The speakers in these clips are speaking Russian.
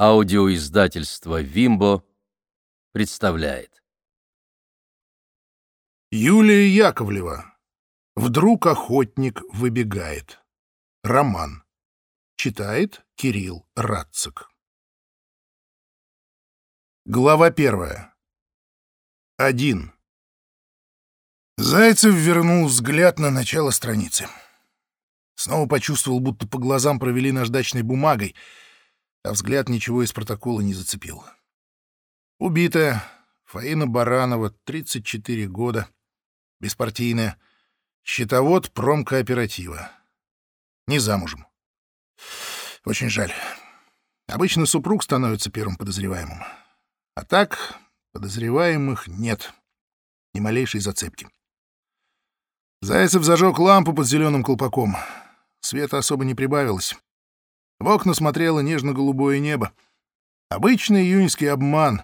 Аудиоиздательство «Вимбо» представляет. Юлия Яковлева. Вдруг охотник выбегает. Роман. Читает Кирилл Радцик. Глава первая. Один. Зайцев вернул взгляд на начало страницы. Снова почувствовал, будто по глазам провели наждачной бумагой — а взгляд ничего из протокола не зацепил. Убитая Фаина Баранова, 34 года, беспартийная, счетовод промкооператива. Не замужем. Очень жаль. Обычно супруг становится первым подозреваемым. А так подозреваемых нет. Ни малейшей зацепки. Зайцев зажег лампу под зеленым колпаком. Света особо не прибавилось. В окна смотрело нежно-голубое небо. Обычный июньский обман.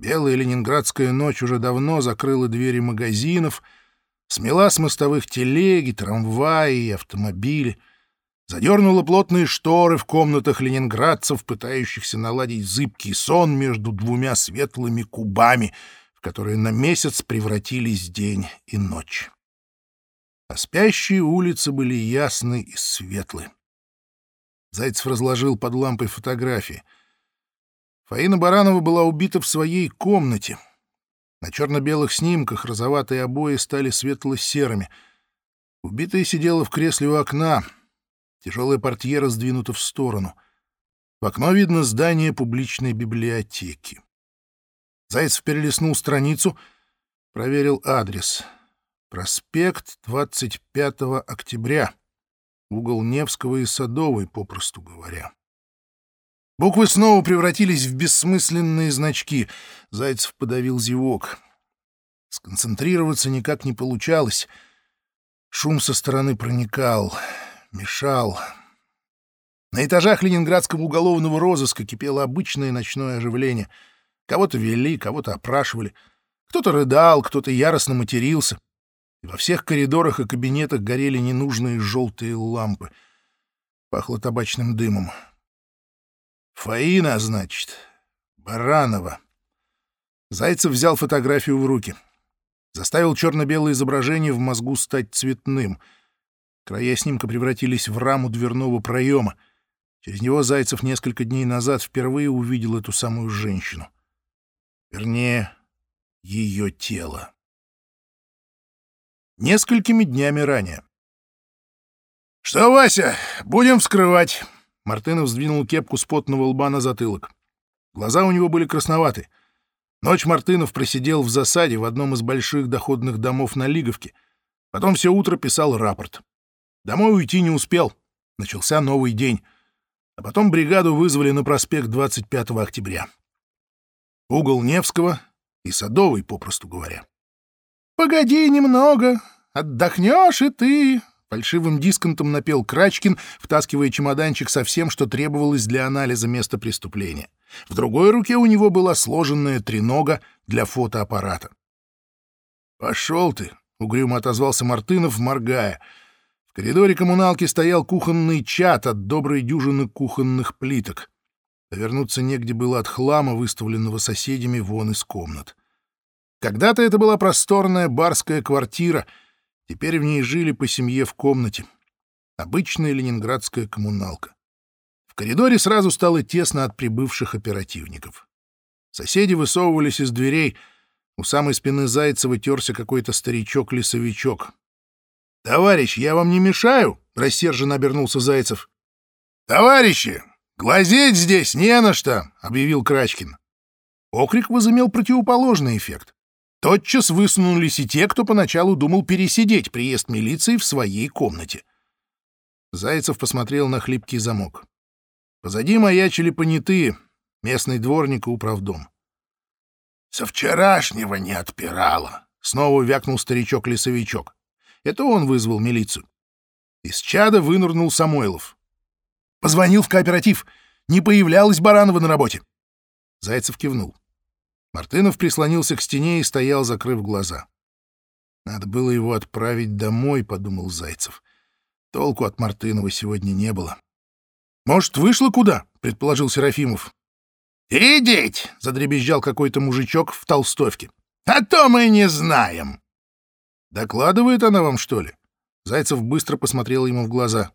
Белая ленинградская ночь уже давно закрыла двери магазинов, смела с мостовых телеги, трамваи и автомобили, задернула плотные шторы в комнатах ленинградцев, пытающихся наладить зыбкий сон между двумя светлыми кубами, в которые на месяц превратились день и ночь. А спящие улицы были ясны и светлы. Зайцев разложил под лампой фотографии. Фаина Баранова была убита в своей комнате. На черно-белых снимках розоватые обои стали светло-серыми. Убитая сидела в кресле у окна. Тяжелая портьера сдвинута в сторону. В окно видно здание публичной библиотеки. Зайцев перелистнул страницу, проверил адрес. Проспект 25 октября угол Невского и Садовой, попросту говоря. Буквы снова превратились в бессмысленные значки. Зайцев подавил зевок. Сконцентрироваться никак не получалось. Шум со стороны проникал, мешал. На этажах ленинградского уголовного розыска кипело обычное ночное оживление. Кого-то вели, кого-то опрашивали. Кто-то рыдал, кто-то яростно матерился и во всех коридорах и кабинетах горели ненужные желтые лампы. Пахло табачным дымом. «Фаина, значит, Баранова». Зайцев взял фотографию в руки. Заставил черно-белое изображение в мозгу стать цветным. Края снимка превратились в раму дверного проема. Через него Зайцев несколько дней назад впервые увидел эту самую женщину. Вернее, ее тело несколькими днями ранее. «Что, Вася, будем вскрывать?» Мартынов сдвинул кепку с потного лба на затылок. Глаза у него были красноваты. Ночь Мартынов просидел в засаде в одном из больших доходных домов на Лиговке. Потом все утро писал рапорт. Домой уйти не успел. Начался новый день. А потом бригаду вызвали на проспект 25 октября. Угол Невского и Садовый, попросту говоря. «Погоди немного, отдохнешь и ты», — фальшивым дисконтом напел Крачкин, втаскивая чемоданчик со всем, что требовалось для анализа места преступления. В другой руке у него была сложенная тренога для фотоаппарата. «Пошел ты», — угрюмо отозвался Мартынов, моргая. В коридоре коммуналки стоял кухонный чат от доброй дюжины кухонных плиток. Повернуться негде было от хлама, выставленного соседями вон из комнат. Когда-то это была просторная барская квартира, теперь в ней жили по семье в комнате. Обычная ленинградская коммуналка. В коридоре сразу стало тесно от прибывших оперативников. Соседи высовывались из дверей. У самой спины Зайцева терся какой-то старичок-лесовичок. «Товарищ, я вам не мешаю?» — рассерженно обернулся Зайцев. «Товарищи, глазеть здесь не на что!» — объявил Крачкин. Окрик возымел противоположный эффект. Тотчас высунулись и те, кто поначалу думал пересидеть приезд милиции в своей комнате. Зайцев посмотрел на хлипкий замок. Позади маячили понятые, местный дворник и управдом. «Со вчерашнего не отпирала», — снова вякнул старичок-лесовичок. Это он вызвал милицию. Из чада вынырнул Самойлов. «Позвонил в кооператив. Не появлялась Баранова на работе». Зайцев кивнул. Мартынов прислонился к стене и стоял, закрыв глаза. «Надо было его отправить домой», — подумал Зайцев. Толку от Мартынова сегодня не было. «Может, вышло куда?» — предположил Серафимов. «Идите!» — задребезжал какой-то мужичок в толстовке. «А то мы не знаем!» «Докладывает она вам, что ли?» Зайцев быстро посмотрел ему в глаза.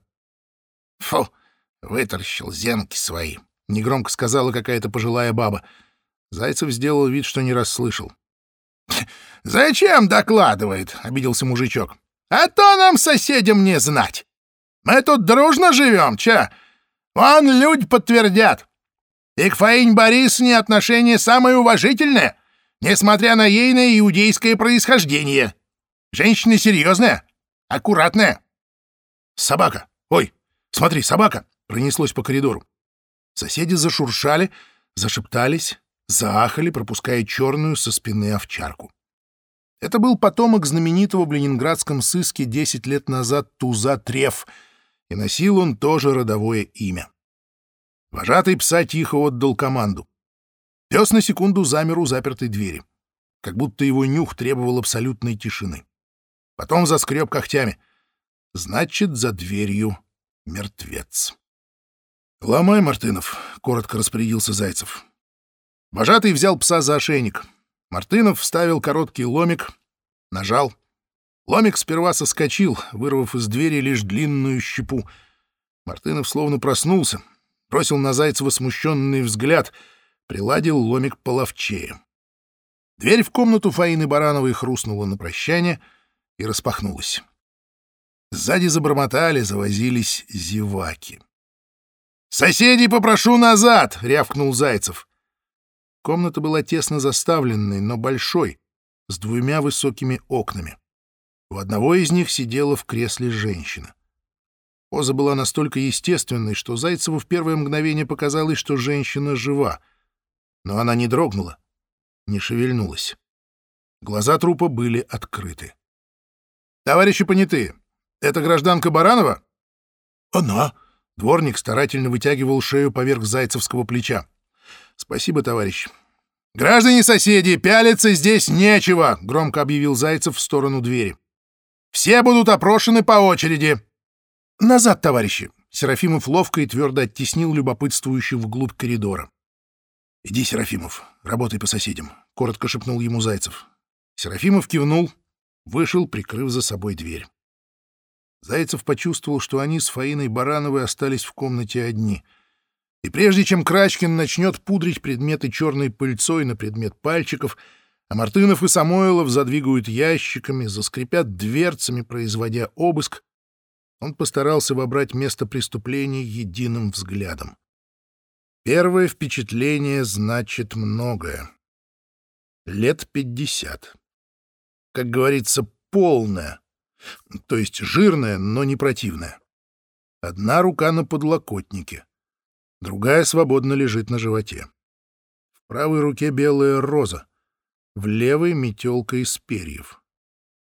«Фу!» — вытаращил зенки свои. Негромко сказала какая-то пожилая баба. Зайцев сделал вид, что не расслышал. «Зачем докладывает?» — обиделся мужичок. «А то нам соседям не знать. Мы тут дружно живем, ча. Вон люди подтвердят. И к Фаинь Борисовне отношение самое уважительное, несмотря на ейное иудейское происхождение. Женщина серьезная, аккуратная. Собака! Ой, смотри, собака! Пронеслось по коридору. Соседи зашуршали, зашептались, заахали, пропуская черную со спины овчарку. Это был потомок знаменитого в ленинградском сыске 10 лет назад Туза Треф, и носил он тоже родовое имя. Вожатый пса тихо отдал команду. Пес на секунду замер у запертой двери, как будто его нюх требовал абсолютной тишины. Потом заскреб когтями. Значит, за дверью мертвец. «Ломай, Мартынов», — коротко распорядился Зайцев. Вожатый взял пса за ошейник. Мартынов вставил короткий ломик, нажал. Ломик сперва соскочил, вырвав из двери лишь длинную щепу. Мартынов словно проснулся, бросил на Зайцева смущенный взгляд, приладил ломик половчее. Дверь в комнату Фаины Барановой хрустнула на прощание и распахнулась. Сзади забормотали, завозились зеваки. «Соседей попрошу назад!» — рявкнул Зайцев. Комната была тесно заставленной, но большой, с двумя высокими окнами. У одного из них сидела в кресле женщина. Поза была настолько естественной, что Зайцеву в первое мгновение показалось, что женщина жива. Но она не дрогнула, не шевельнулась. Глаза трупа были открыты. «Товарищи понятые, это гражданка Баранова?» «Она!» — дворник старательно вытягивал шею поверх зайцевского плеча. «Спасибо, товарищ». «Граждане соседи, пялиться здесь нечего!» — громко объявил Зайцев в сторону двери. «Все будут опрошены по очереди!» «Назад, товарищи!» Серафимов ловко и твердо оттеснил любопытствующих вглубь коридора. «Иди, Серафимов, работай по соседям», — коротко шепнул ему Зайцев. Серафимов кивнул, вышел, прикрыв за собой дверь. Зайцев почувствовал, что они с Фаиной Барановой остались в комнате одни. И прежде чем Крачкин начнет пудрить предметы черной пыльцой на предмет пальчиков, а Мартынов и Самойлов задвигают ящиками, заскрипят дверцами, производя обыск, он постарался вобрать место преступления единым взглядом. Первое впечатление значит многое. Лет пятьдесят. Как говорится, полное, то есть жирное, но не противное. Одна рука на подлокотнике, другая свободно лежит на животе. В правой руке белая роза, в левой — метелка из перьев.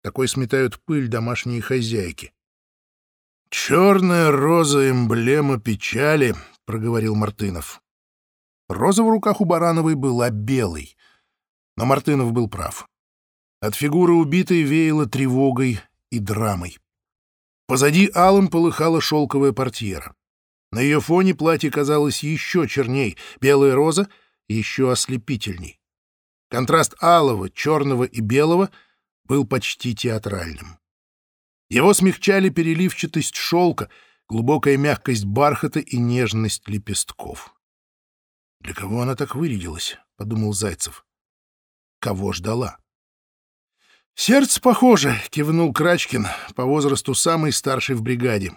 Такой сметают пыль домашние хозяйки. «Черная роза — эмблема печали», — проговорил Мартынов. Роза в руках у Барановой была белой, но Мартынов был прав. От фигуры убитой веяло тревогой и драмой. Позади алым полыхала шелковая портьера. На ее фоне платье казалось еще черней, белая роза — еще ослепительней. Контраст алого, черного и белого был почти театральным. Его смягчали переливчатость шелка, глубокая мягкость бархата и нежность лепестков. «Для кого она так вырядилась?» — подумал Зайцев. «Кого ждала?» «Сердце похоже», — кивнул Крачкин, по возрасту самый старший в бригаде.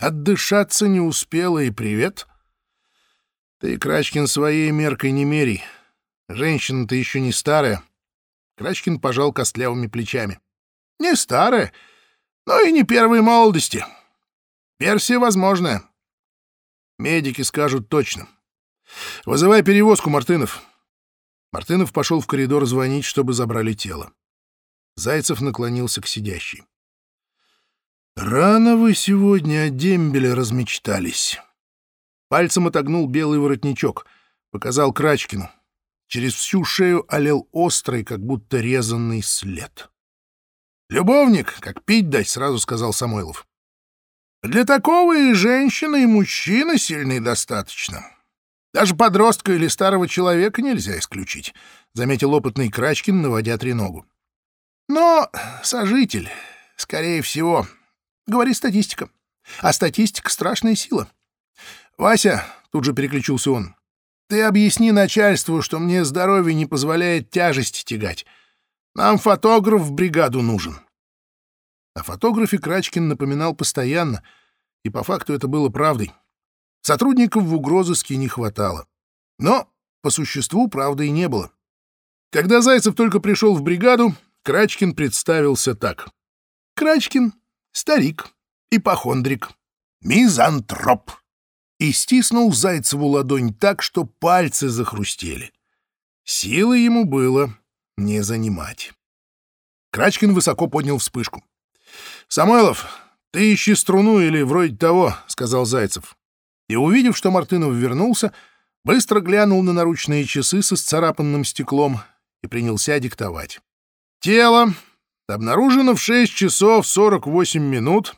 «Отдышаться не успела, и привет». «Ты, Крачкин, своей меркой не мерей. Женщина-то еще не старая». Крачкин пожал костлявыми плечами. «Не старая, но и не первой молодости. Версия возможная. Медики скажут точно. Вызывай перевозку, Мартынов. Мартынов пошел в коридор звонить, чтобы забрали тело. Зайцев наклонился к сидящей. «Рано вы сегодня о дембеле размечтались». Пальцем отогнул белый воротничок, показал Крачкину. Через всю шею олел острый, как будто резанный след. «Любовник, как пить дать», — сразу сказал Самойлов. «Для такого и женщина, и мужчина сильный достаточно. Даже подростка или старого человека нельзя исключить, — заметил опытный Крачкин, наводя треногу. Но сожитель, скорее всего, говорит статистика. А статистика — страшная сила. Вася, — тут же переключился он, — ты объясни начальству, что мне здоровье не позволяет тяжести тягать. Нам фотограф в бригаду нужен. О фотографе Крачкин напоминал постоянно, и по факту это было правдой. Сотрудников в угрозыске не хватало. Но по существу правды и не было. Когда Зайцев только пришел в бригаду, Крачкин представился так. Крачкин — старик, ипохондрик, мизантроп. И стиснул Зайцеву ладонь так, что пальцы захрустели. Силы ему было не занимать. Крачкин высоко поднял вспышку. «Самойлов, ты ищи струну или вроде того», — сказал Зайцев и, увидев, что Мартынов вернулся, быстро глянул на наручные часы со сцарапанным стеклом и принялся диктовать. «Тело обнаружено в 6 часов 48 минут».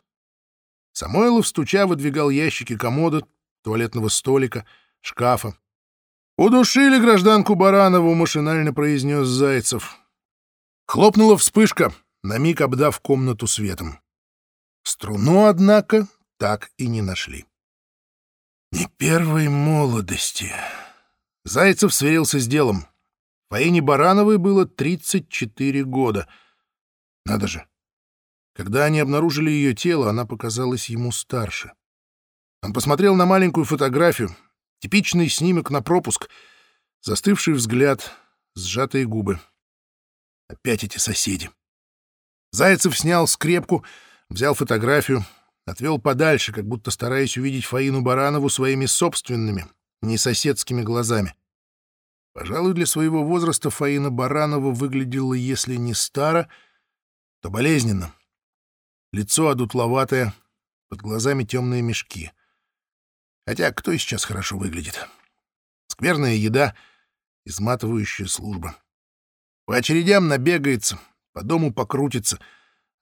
Самойлов, стуча, выдвигал ящики комода, туалетного столика, шкафа. «Удушили гражданку Баранову», — машинально произнес Зайцев. Хлопнула вспышка, на миг обдав комнату светом. Струну, однако, так и не нашли. Не первой молодости. Зайцев сверился с делом. Фаине Барановой было 34 года. Надо же. Когда они обнаружили ее тело, она показалась ему старше. Он посмотрел на маленькую фотографию, типичный снимок на пропуск, застывший взгляд, сжатые губы. Опять эти соседи. Зайцев снял скрепку, взял фотографию — отвел подальше, как будто стараясь увидеть Фаину Баранову своими собственными, не соседскими глазами. Пожалуй, для своего возраста Фаина Баранова выглядела, если не старо, то болезненно. Лицо одутловатое, под глазами темные мешки. Хотя кто сейчас хорошо выглядит? Скверная еда, изматывающая служба. По очередям набегается, по дому покрутится —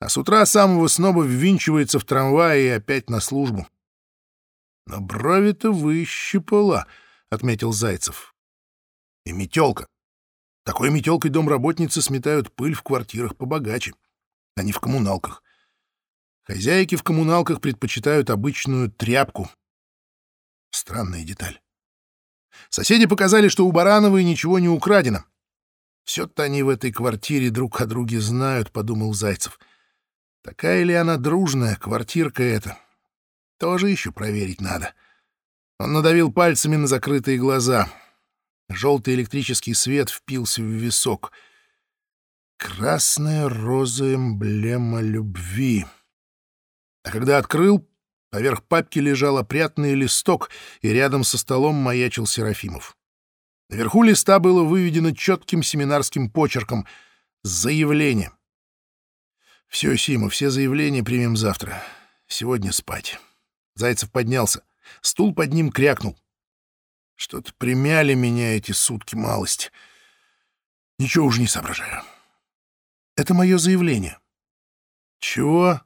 а с утра самого снова ввинчивается в трамвай и опять на службу. Но брови-то выщипала, — отметил Зайцев. И метелка. Такой метелкой домработницы сметают пыль в квартирах побогаче, а не в коммуналках. Хозяйки в коммуналках предпочитают обычную тряпку. Странная деталь. Соседи показали, что у Барановой ничего не украдено. Все-то они в этой квартире друг о друге знают, — подумал Зайцев. Такая ли она дружная, квартирка эта? Тоже еще проверить надо. Он надавил пальцами на закрытые глаза. Желтый электрический свет впился в висок. Красная роза эмблема любви. А когда открыл, поверх папки лежал опрятный листок, и рядом со столом маячил Серафимов. Наверху листа было выведено четким семинарским почерком «Заявление». «Все, Сима, все заявления примем завтра. Сегодня спать». Зайцев поднялся. Стул под ним крякнул. Что-то примяли меня эти сутки малость. Ничего уже не соображаю. Это мое заявление. Чего?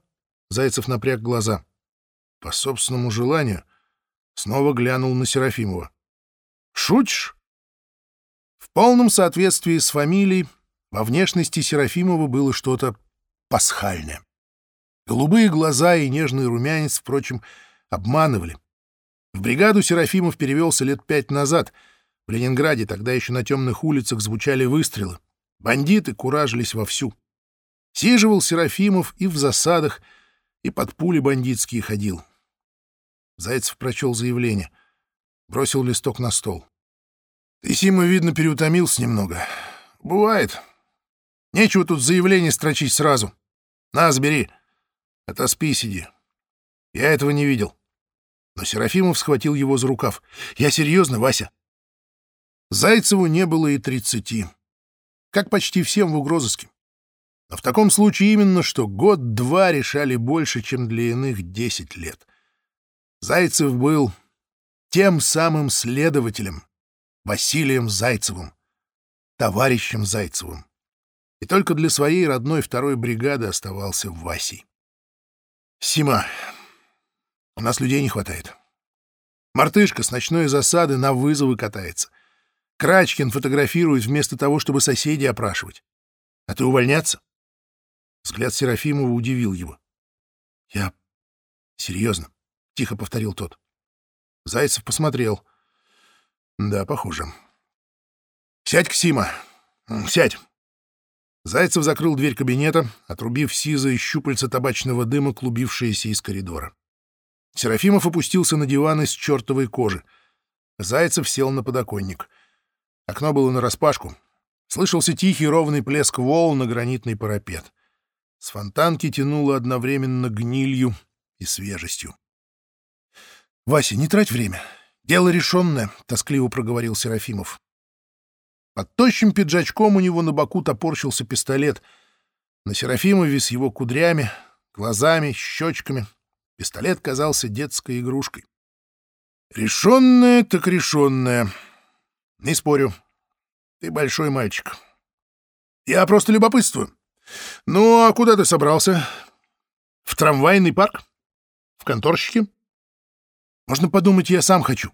Зайцев напряг глаза. По собственному желанию снова глянул на Серафимова. Шутишь? В полном соответствии с фамилией во внешности Серафимова было что-то пасхальное. Голубые глаза и нежный румянец, впрочем, обманывали. В бригаду Серафимов перевелся лет пять назад. В Ленинграде тогда еще на темных улицах звучали выстрелы. Бандиты куражились вовсю. Сиживал Серафимов и в засадах, и под пули бандитские ходил. Зайцев прочел заявление. Бросил листок на стол. — Ты, Сима, видно, переутомился немного. Бывает. Нечего тут заявление строчить сразу. — на, сбери. Отоспи, сиди. Я этого не видел. Но Серафимов схватил его за рукав. Я серьезно, Вася. Зайцеву не было и тридцати. Как почти всем в угрозыске. Но в таком случае именно, что год-два решали больше, чем для иных десять лет. Зайцев был тем самым следователем, Василием Зайцевым, товарищем Зайцевым и только для своей родной второй бригады оставался Васей. «Сима, у нас людей не хватает. Мартышка с ночной засады на вызовы катается. Крачкин фотографирует вместо того, чтобы соседей опрашивать. А ты увольняться? Взгляд Серафимова удивил его. Я серьезно, — тихо повторил тот. Зайцев посмотрел. Да, похоже. Сядь, Ксима, сядь. Зайцев закрыл дверь кабинета, отрубив сизое щупальца табачного дыма, клубившееся из коридора. Серафимов опустился на диван из чертовой кожи. Зайцев сел на подоконник. Окно было нараспашку. Слышался тихий ровный плеск волн на гранитный парапет. С фонтанки тянуло одновременно гнилью и свежестью. — Вася, не трать время. Дело решенное, — тоскливо проговорил Серафимов. Под тощим пиджачком у него на боку топорщился пистолет. На Серафимове с его кудрями, глазами, щечками Пистолет казался детской игрушкой. Решенное так решенное. Не спорю. Ты большой мальчик. Я просто любопытствую. Ну, а куда ты собрался? В трамвайный парк? В конторщике? Можно подумать, я сам хочу.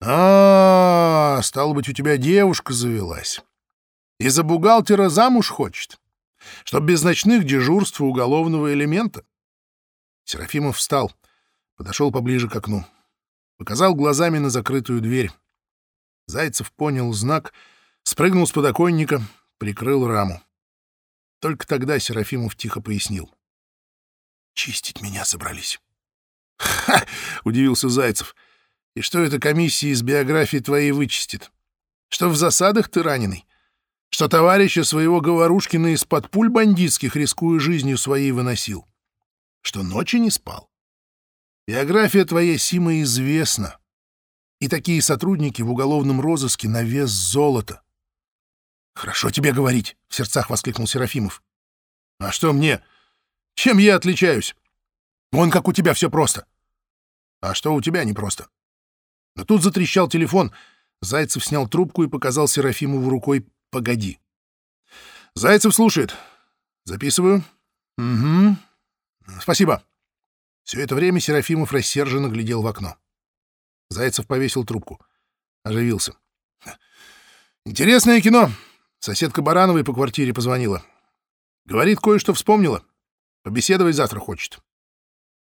А, стало быть, у тебя девушка завелась. Из-за бухгалтера замуж хочет. Чтоб без ночных дежурств уголовного элемента. Серафимов встал, подошел поближе к окну. Показал глазами на закрытую дверь. Зайцев понял знак, спрыгнул с подоконника, прикрыл раму. Только тогда Серафимов тихо пояснил. «Чистить меня собрались». «Ха!» — удивился Зайцев. «И что эта комиссия из биографии твоей вычистит? Что в засадах ты раненый? Что товарища своего Говорушкина из-под пуль бандитских, рискуя жизнью своей, выносил? что ночи не спал. Биография твоя, Сима, известна. И такие сотрудники в уголовном розыске на вес золота. — Хорошо тебе говорить, — в сердцах воскликнул Серафимов. — А что мне? Чем я отличаюсь? Вон как у тебя все просто. А что у тебя непросто? Но тут затрещал телефон. Зайцев снял трубку и показал Серафимову рукой «Погоди». Зайцев слушает. Записываю. Угу. Спасибо. Все это время Серафимов рассерженно глядел в окно. Зайцев повесил трубку. Оживился. Интересное кино. Соседка Барановой по квартире позвонила. Говорит, кое-что вспомнила. Побеседовать завтра хочет.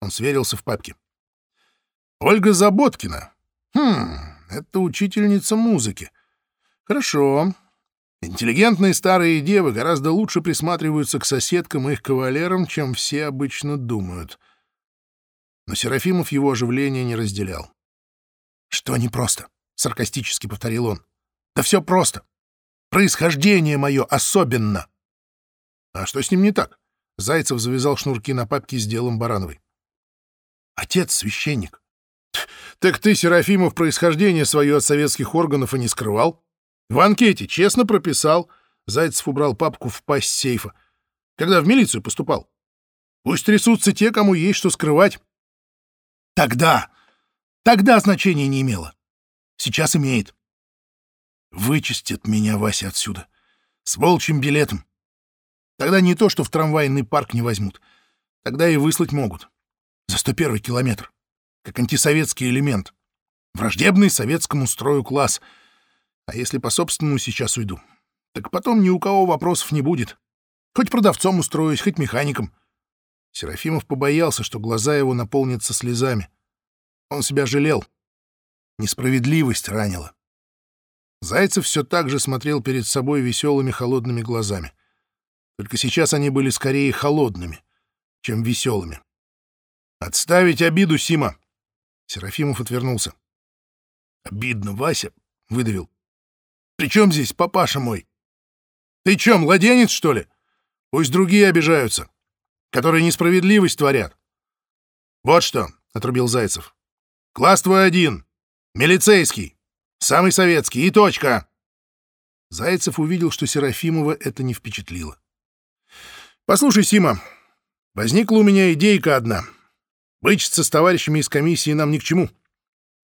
Он сверился в папке. Ольга Заботкина. Хм, это учительница музыки. Хорошо. Интеллигентные старые девы гораздо лучше присматриваются к соседкам и их кавалерам, чем все обычно думают. Но Серафимов его оживление не разделял. «Что непросто?» — саркастически повторил он. «Да все просто. Происхождение мое особенно». «А что с ним не так?» Зайцев завязал шнурки на папке с делом Барановой. «Отец — священник». «Так ты, Серафимов, происхождение свое от советских органов и не скрывал?» В анкете честно прописал. Зайцев убрал папку в пасть сейфа. Когда в милицию поступал. Пусть трясутся те, кому есть что скрывать. Тогда, тогда значения не имело. Сейчас имеет. Вычистят меня, Вася, отсюда. С волчьим билетом. Тогда не то, что в трамвайный парк не возьмут. Тогда и выслать могут. За 101 километр. Как антисоветский элемент. Враждебный советскому строю класс — а если по собственному сейчас уйду, так потом ни у кого вопросов не будет. Хоть продавцом устроюсь, хоть механиком. Серафимов побоялся, что глаза его наполнятся слезами. Он себя жалел. Несправедливость ранила. Зайцев все так же смотрел перед собой веселыми холодными глазами. Только сейчас они были скорее холодными, чем веселыми. «Отставить обиду, Сима!» Серафимов отвернулся. «Обидно, Вася!» — выдавил. При чем здесь папаша мой? Ты чем, младенец, что ли? Пусть другие обижаются, которые несправедливость творят. Вот что, — отрубил Зайцев. Класс твой один, милицейский, самый советский, и точка. Зайцев увидел, что Серафимова это не впечатлило. «Послушай, Сима, возникла у меня идейка одна. Бычиться с товарищами из комиссии нам ни к чему.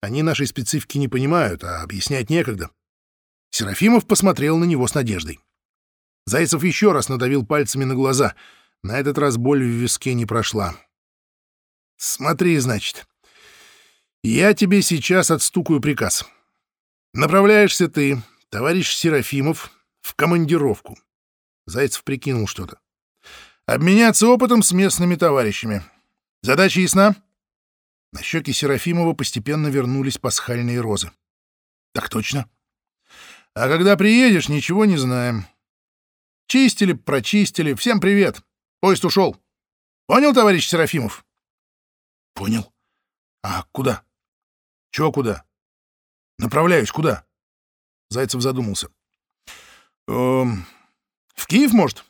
Они нашей специфики не понимают, а объяснять некогда. Серафимов посмотрел на него с надеждой. Зайцев еще раз надавил пальцами на глаза. На этот раз боль в виске не прошла. «Смотри, значит. Я тебе сейчас отстукаю приказ. Направляешься ты, товарищ Серафимов, в командировку. Зайцев прикинул что-то. Обменяться опытом с местными товарищами. Задача ясна? На щеки Серафимова постепенно вернулись пасхальные розы. Так точно. А когда приедешь, ничего не знаем. Чистили, прочистили. Всем привет. Поезд ушел. Понял, товарищ Серафимов? Понял. А куда? Чего куда? Направляюсь куда? Зайцев задумался. Эм, в Киев, может?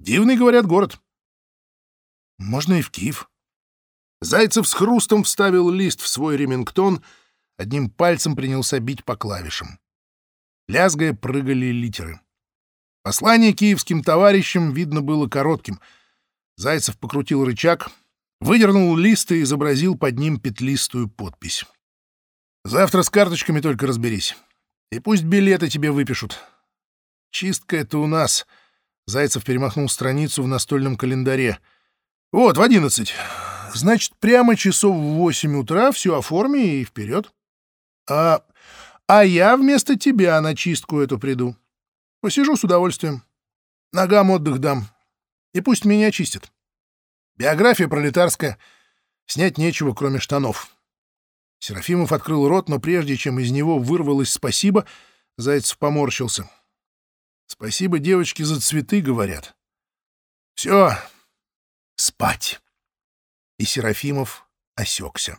Дивный, говорят, город. Можно и в Киев. Зайцев с хрустом вставил лист в свой ремингтон, одним пальцем принялся бить по клавишам. Лязгая прыгали литеры. Послание киевским товарищам, видно, было коротким. Зайцев покрутил рычаг, выдернул лист и изобразил под ним петлистую подпись. «Завтра с карточками только разберись. И пусть билеты тебе выпишут. Чистка это у нас». Зайцев перемахнул страницу в настольном календаре. «Вот, в одиннадцать. Значит, прямо часов в восемь утра все оформи и вперед. А а я вместо тебя на чистку эту приду. Посижу с удовольствием. Ногам отдых дам. И пусть меня чистят. Биография пролетарская. Снять нечего, кроме штанов. Серафимов открыл рот, но прежде чем из него вырвалось «спасибо», Зайцев поморщился. «Спасибо, девочки, за цветы», — говорят. «Все, спать». И Серафимов осекся.